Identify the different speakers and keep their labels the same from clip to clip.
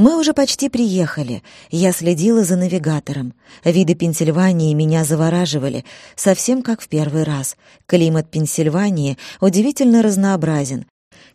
Speaker 1: Мы уже почти приехали. Я следила за навигатором. Виды Пенсильвании меня завораживали, совсем как в первый раз. Климат Пенсильвании удивительно разнообразен.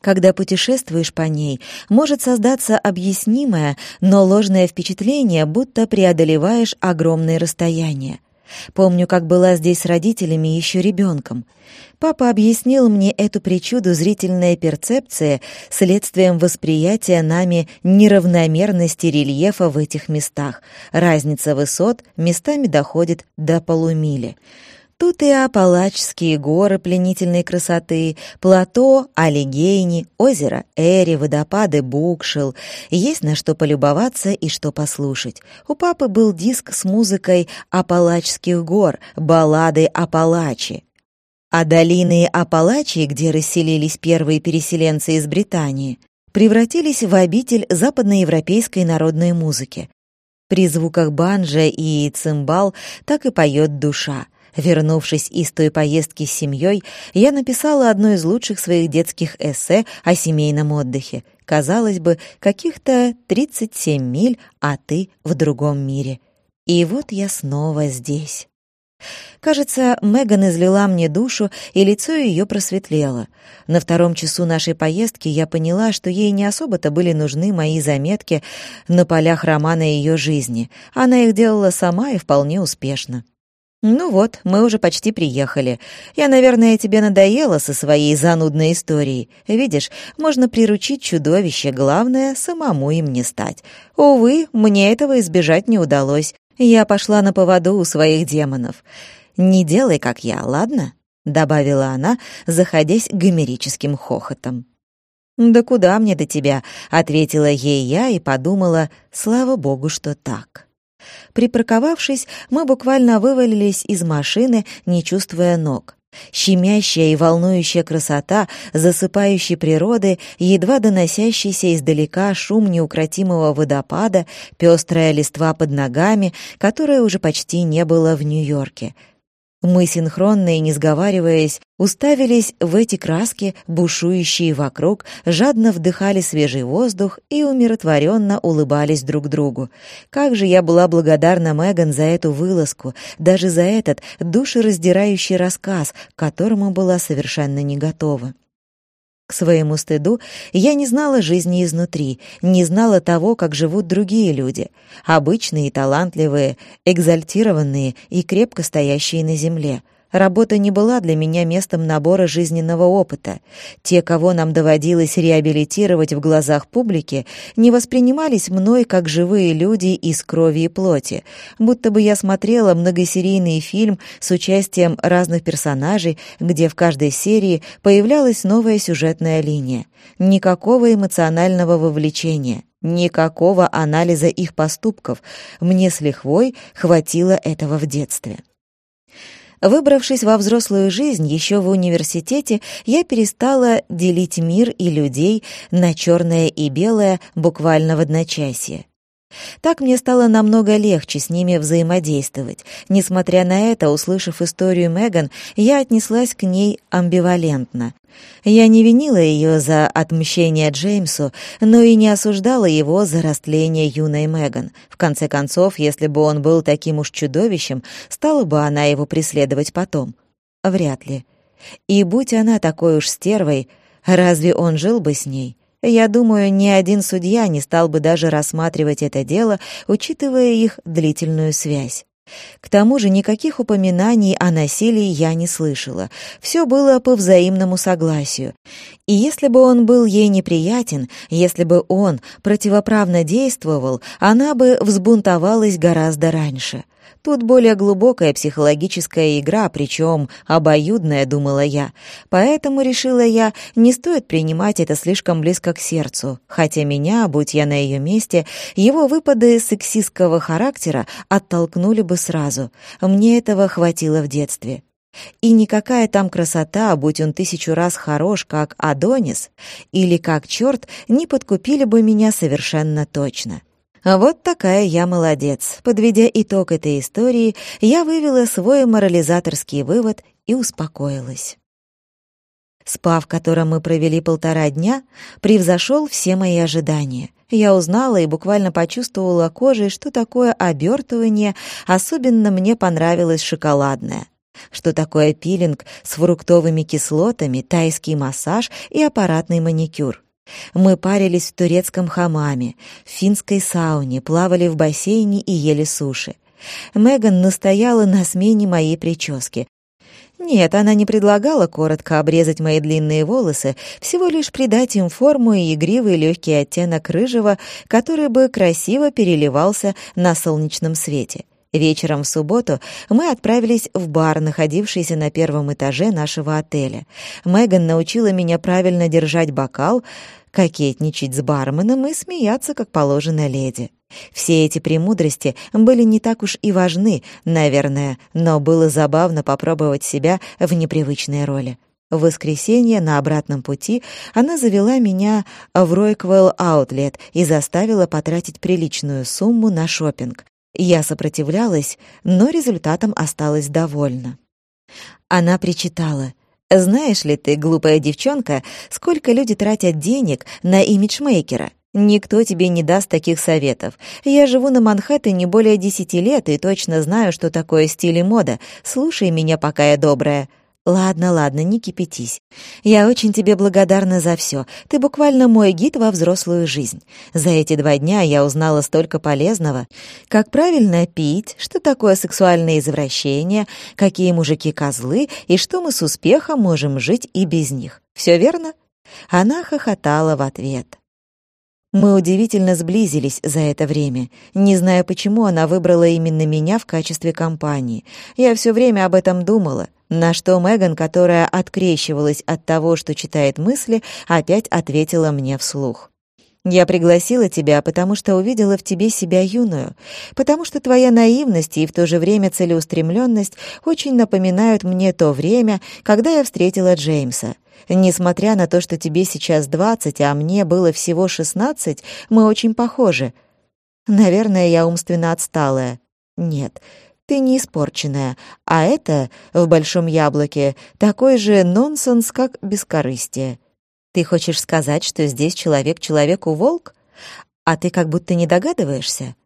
Speaker 1: Когда путешествуешь по ней, может создаться объяснимое, но ложное впечатление, будто преодолеваешь огромные расстояния. Помню, как была здесь с родителями еще ребенком. Папа объяснил мне эту причуду зрительной перцепции следствием восприятия нами неравномерности рельефа в этих местах. Разница высот местами доходит до полумили. Тут и Апалачские горы пленительной красоты, плато Алигейни, озеро Эри, водопады Букшил. Есть на что полюбоваться и что послушать. У папы был диск с музыкой Апалачских гор, баллады Апалачи. А долины Апалачи, где расселились первые переселенцы из Британии, превратились в обитель западноевропейской народной музыки. При звуках банджа и цимбал так и поет душа. Вернувшись из той поездки с семьей, я написала одно из лучших своих детских эссе о семейном отдыхе. Казалось бы, каких-то 37 миль, а ты в другом мире. И вот я снова здесь. Кажется, Меган излила мне душу, и лицо ее просветлело. На втором часу нашей поездки я поняла, что ей не особо-то были нужны мои заметки на полях романа ее жизни. Она их делала сама и вполне успешно. «Ну вот, мы уже почти приехали. Я, наверное, тебе надоела со своей занудной историей. Видишь, можно приручить чудовище, главное, самому им не стать. Увы, мне этого избежать не удалось. Я пошла на поводу у своих демонов. Не делай, как я, ладно?» — добавила она, заходясь гомерическим хохотом. «Да куда мне до тебя?» — ответила ей я и подумала, слава богу, что так. Припарковавшись, мы буквально вывалились из машины, не чувствуя ног. Щемящая и волнующая красота засыпающей природы, едва доносящийся издалека шум неукротимого водопада, пестрая листва под ногами, которая уже почти не было в Нью-Йорке — мы синхронно и не сговариваясь уставились в эти краски, бушующие вокруг, жадно вдыхали свежий воздух и умиротворенно улыбались друг другу. Как же я была благодарна Меган за эту вылазку, даже за этот душераздирающий рассказ, к которому была совершенно не готова. Своему стыду я не знала жизни изнутри, не знала того, как живут другие люди, обычные, талантливые, экзальтированные и крепко стоящие на земле — Работа не была для меня местом набора жизненного опыта. Те, кого нам доводилось реабилитировать в глазах публики, не воспринимались мной как живые люди из крови и плоти, будто бы я смотрела многосерийный фильм с участием разных персонажей, где в каждой серии появлялась новая сюжетная линия. Никакого эмоционального вовлечения. Никакого анализа их поступков. Мне с лихвой хватило этого в детстве. Выбравшись во взрослую жизнь еще в университете, я перестала делить мир и людей на черное и белое буквально в одночасье. Так мне стало намного легче с ними взаимодействовать. Несмотря на это, услышав историю Меган, я отнеслась к ней амбивалентно. Я не винила ее за отмщение Джеймсу, но и не осуждала его за растление юной Меган. В конце концов, если бы он был таким уж чудовищем, стала бы она его преследовать потом? Вряд ли. И будь она такой уж стервой, разве он жил бы с ней? Я думаю, ни один судья не стал бы даже рассматривать это дело, учитывая их длительную связь. К тому же никаких упоминаний о насилии я не слышала. Все было по взаимному согласию. И если бы он был ей неприятен, если бы он противоправно действовал, она бы взбунтовалась гораздо раньше. Тут более глубокая психологическая игра, причем обоюдная, думала я. Поэтому, решила я, не стоит принимать это слишком близко к сердцу, хотя меня, будь я на ее месте, его выпады сексистского характера оттолкнули бы сразу. Мне этого хватило в детстве. И никакая там красота, будь он тысячу раз хорош, как Адонис, или как черт, не подкупили бы меня совершенно точно. Вот такая я молодец. Подведя итог этой истории, я вывела свой морализаторский вывод и успокоилась. Спа, в котором мы провели полтора дня, превзошел все мои ожидания. Я узнала и буквально почувствовала кожей, что такое обертывание, особенно мне понравилось шоколадное. Что такое пилинг с фруктовыми кислотами, тайский массаж и аппаратный маникюр. Мы парились в турецком хамаме, в финской сауне, плавали в бассейне и ели суши. Меган настояла на смене моей прически. Нет, она не предлагала коротко обрезать мои длинные волосы, всего лишь придать им форму и игривый легкий оттенок рыжего, который бы красиво переливался на солнечном свете. Вечером в субботу мы отправились в бар, находившийся на первом этаже нашего отеля. Меган научила меня правильно держать бокал, кокетничать с барменом и смеяться, как положено леди. Все эти премудрости были не так уж и важны, наверное, но было забавно попробовать себя в непривычной роли. В воскресенье на обратном пути она завела меня в Ройквелл Аутлет и заставила потратить приличную сумму на шопинг. Я сопротивлялась, но результатом осталась довольна. Она причитала. «Знаешь ли ты, глупая девчонка, сколько люди тратят денег на имиджмейкера? Никто тебе не даст таких советов. Я живу на Манхэттене более десяти лет и точно знаю, что такое стиль и мода. Слушай меня, пока я добрая». «Ладно, ладно, не кипятись. Я очень тебе благодарна за все. Ты буквально мой гид во взрослую жизнь. За эти два дня я узнала столько полезного. Как правильно пить, что такое сексуальное извращение, какие мужики козлы и что мы с успехом можем жить и без них. Все верно?» Она хохотала в ответ. Мы удивительно сблизились за это время. Не знаю, почему она выбрала именно меня в качестве компании. Я все время об этом думала. На что Меган, которая открещивалась от того, что читает мысли, опять ответила мне вслух. «Я пригласила тебя, потому что увидела в тебе себя юную, потому что твоя наивность и в то же время целеустремленность очень напоминают мне то время, когда я встретила Джеймса. Несмотря на то, что тебе сейчас двадцать, а мне было всего шестнадцать, мы очень похожи. Наверное, я умственно отсталая. Нет, ты не испорченная, а это, в большом яблоке, такой же нонсенс, как бескорыстие. Ты хочешь сказать, что здесь человек человеку волк? А ты как будто не догадываешься?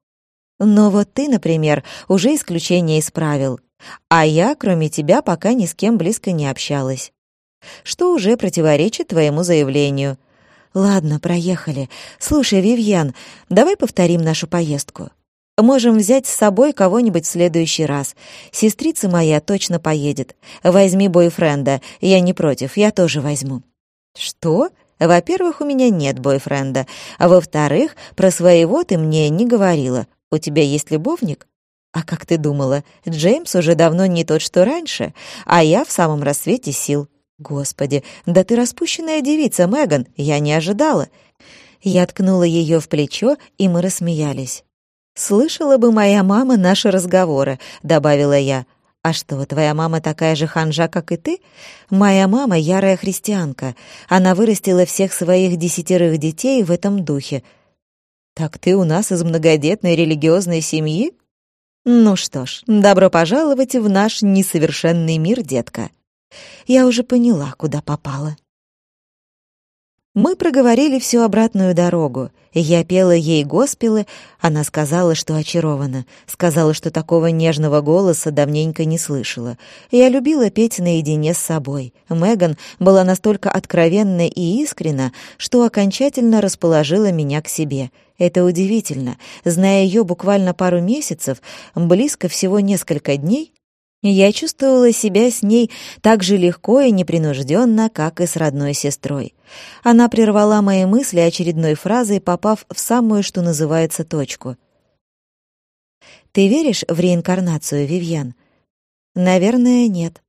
Speaker 1: Но вот ты, например, уже исключение исправил, а я, кроме тебя, пока ни с кем близко не общалась. Что уже противоречит твоему заявлению. Ладно, проехали. Слушай, Вивьян, давай повторим нашу поездку. Можем взять с собой кого-нибудь в следующий раз. Сестрица моя точно поедет. Возьми бойфренда. Я не против, я тоже возьму». «Что?» «Во-первых, у меня нет бойфренда. А во-вторых, про своего ты мне не говорила. У тебя есть любовник?» «А как ты думала, Джеймс уже давно не тот, что раньше, а я в самом рассвете сил». «Господи, да ты распущенная девица, Меган, я не ожидала». Я ткнула ее в плечо, и мы рассмеялись. «Слышала бы моя мама наши разговоры», — добавила я. «А что, твоя мама такая же ханжа, как и ты? Моя мама — ярая христианка. Она вырастила всех своих десятерых детей в этом духе. Так ты у нас из многодетной религиозной семьи? Ну что ж, добро пожаловать в наш несовершенный мир, детка. Я уже поняла, куда попала». Мы проговорили всю обратную дорогу. Я пела ей госпелы, она сказала, что очарована, сказала, что такого нежного голоса давненько не слышала. Я любила петь наедине с собой. Меган была настолько откровенна и искренна, что окончательно расположила меня к себе. Это удивительно. Зная ее буквально пару месяцев, близко всего несколько дней, я чувствовала себя с ней так же легко и непринужденно, как и с родной сестрой. Она прервала мои мысли очередной фразой, попав в самую, что называется, точку. «Ты веришь в реинкарнацию, Вивьян?» «Наверное, нет».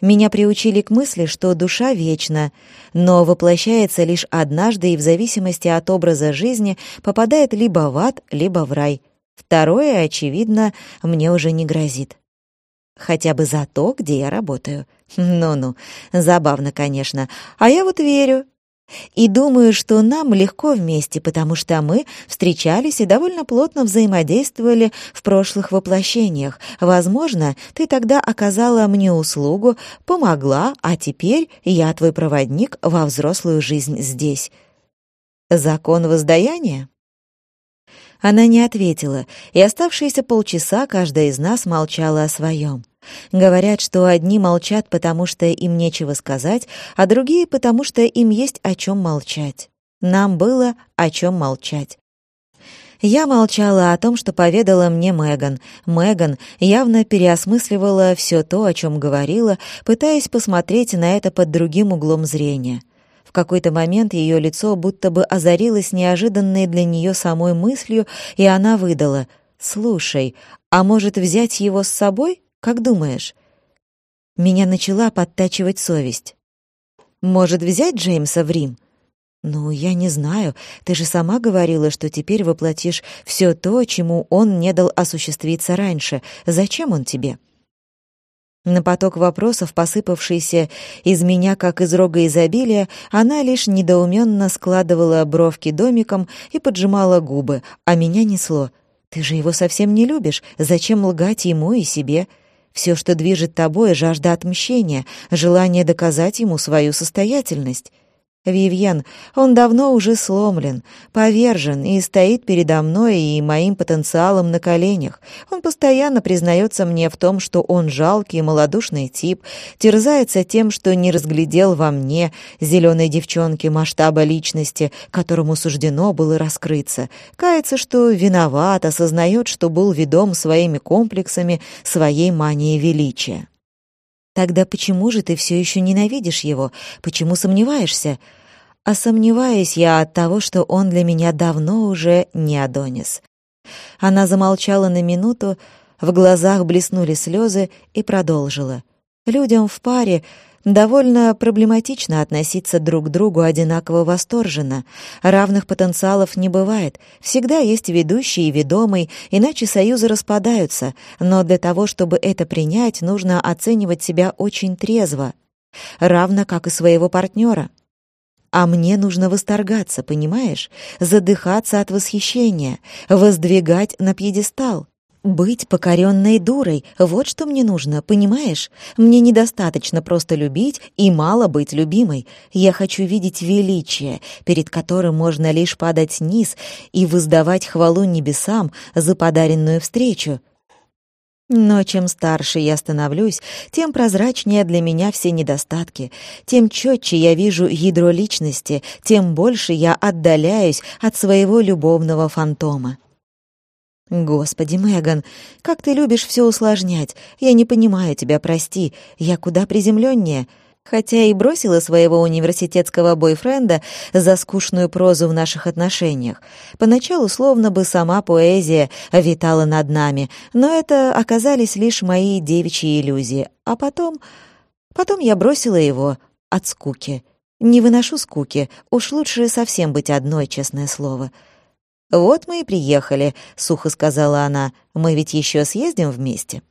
Speaker 1: Меня приучили к мысли, что душа вечна, но воплощается лишь однажды и в зависимости от образа жизни попадает либо в ад, либо в рай. Второе, очевидно, мне уже не грозит. Хотя бы за то, где я работаю. Ну-ну, забавно, конечно. А я вот верю. И думаю, что нам легко вместе, потому что мы встречались и довольно плотно взаимодействовали в прошлых воплощениях. Возможно, ты тогда оказала мне услугу, помогла, а теперь я твой проводник во взрослую жизнь здесь. Закон воздаяния? Она не ответила, и оставшиеся полчаса каждая из нас молчала о своем. Говорят, что одни молчат, потому что им нечего сказать, а другие, потому что им есть о чем молчать. Нам было о чем молчать. Я молчала о том, что поведала мне Меган. Меган явно переосмысливала все то, о чем говорила, пытаясь посмотреть на это под другим углом зрения. Какой-то момент ее лицо будто бы озарилось неожиданной для нее самой мыслью, и она выдала «Слушай, а может взять его с собой? Как думаешь?» Меня начала подтачивать совесть. «Может взять Джеймса в Рим?» «Ну, я не знаю. Ты же сама говорила, что теперь воплотишь все то, чему он не дал осуществиться раньше. Зачем он тебе?» На поток вопросов, посыпавшийся из меня, как из рога изобилия, она лишь недоуменно складывала бровки домиком и поджимала губы, а меня несло. «Ты же его совсем не любишь. Зачем лгать ему и себе?» Все, что движет тобой, — жажда отмщения, желание доказать ему свою состоятельность. Вивьен, он давно уже сломлен, повержен и стоит передо мной и моим потенциалом на коленях. Он постоянно признается мне в том, что он жалкий, малодушный тип, терзается тем, что не разглядел во мне зеленой девчонки масштаба личности, которому суждено было раскрыться, кается, что виноват, осознает, что был ведом своими комплексами, своей манией величия. Тогда почему же ты все еще ненавидишь его? Почему сомневаешься? А сомневаюсь я от того, что он для меня давно уже не Адонис. Она замолчала на минуту, в глазах блеснули слезы и продолжила. Людям в паре довольно проблематично относиться друг к другу одинаково восторженно. Равных потенциалов не бывает. Всегда есть ведущий и ведомый, иначе союзы распадаются. Но для того, чтобы это принять, нужно оценивать себя очень трезво, равно как и своего партнера. А мне нужно восторгаться, понимаешь? Задыхаться от восхищения, воздвигать на пьедестал. Быть покоренной дурой — вот что мне нужно, понимаешь? Мне недостаточно просто любить и мало быть любимой. Я хочу видеть величие, перед которым можно лишь падать низ и воздавать хвалу небесам за подаренную встречу. Но чем старше я становлюсь, тем прозрачнее для меня все недостатки, тем четче я вижу ядро личности, тем больше я отдаляюсь от своего любовного фантома. Господи, Меган, как ты любишь все усложнять. Я не понимаю тебя, прости. Я куда приземленнее хотя и бросила своего университетского бойфренда за скучную прозу в наших отношениях. Поначалу словно бы сама поэзия витала над нами, но это оказались лишь мои девичьи иллюзии. А потом... Потом я бросила его от скуки. Не выношу скуки, уж лучше совсем быть одной, честное слово. «Вот мы и приехали», — сухо сказала она. «Мы ведь еще съездим вместе».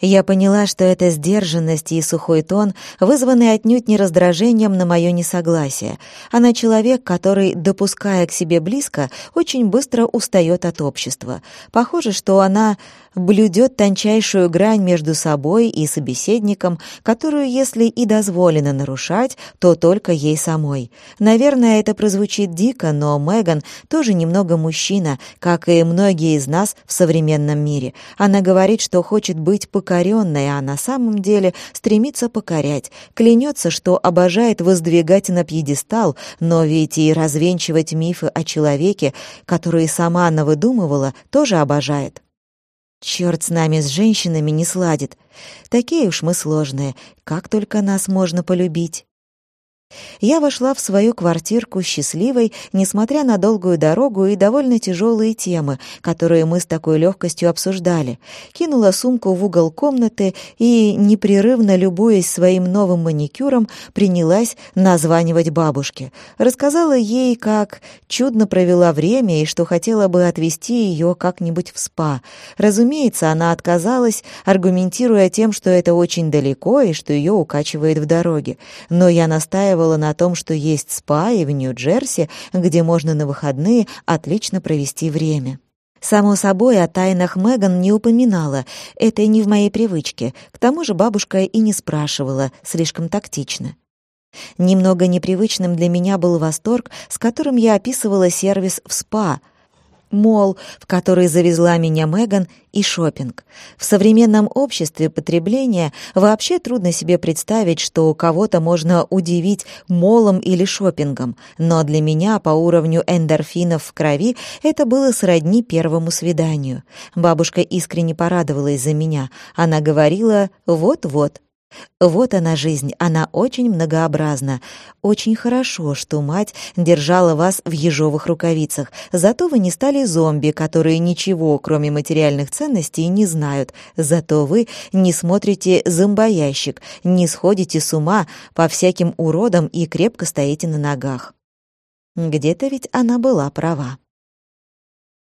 Speaker 1: Я поняла, что эта сдержанность и сухой тон вызваны отнюдь не раздражением на мое несогласие. Она человек, который, допуская к себе близко, очень быстро устает от общества. Похоже, что она блюдет тончайшую грань между собой и собеседником, которую, если и дозволено нарушать, то только ей самой. Наверное, это прозвучит дико, но Меган тоже немного мужчина, как и многие из нас в современном мире. Она говорит, что хочет быть покоренной, а на самом деле стремится покорять. Клянется, что обожает воздвигать на пьедестал, но ведь и развенчивать мифы о человеке, которые сама она выдумывала, тоже обожает. Черт с нами, с женщинами не сладит. Такие уж мы сложные, как только нас можно полюбить. Я вошла в свою квартирку счастливой, несмотря на долгую дорогу и довольно тяжелые темы, которые мы с такой легкостью обсуждали. Кинула сумку в угол комнаты и, непрерывно любуясь своим новым маникюром, принялась названивать бабушке. Рассказала ей, как чудно провела время и что хотела бы отвезти ее как-нибудь в спа. Разумеется, она отказалась, аргументируя тем, что это очень далеко и что ее укачивает в дороге. Но я настаивала настаивала на том, что есть спа и в Нью-Джерси, где можно на выходные отлично провести время. Само собой, о тайнах Меган не упоминала, это не в моей привычке, к тому же бабушка и не спрашивала, слишком тактично. Немного непривычным для меня был восторг, с которым я описывала сервис в СПА — мол, в который завезла меня Меган, и шопинг. В современном обществе потребления вообще трудно себе представить, что кого-то можно удивить молом или шопингом, но для меня по уровню эндорфинов в крови это было сродни первому свиданию. Бабушка искренне порадовалась за меня. Она говорила «вот-вот, вот она жизнь, она очень многообразна. Очень хорошо, что мать держала вас в ежовых рукавицах, зато вы не стали зомби, которые ничего, кроме материальных ценностей, не знают. Зато вы не смотрите зомбоящик, не сходите с ума по всяким уродам и крепко стоите на ногах. Где-то ведь она была права.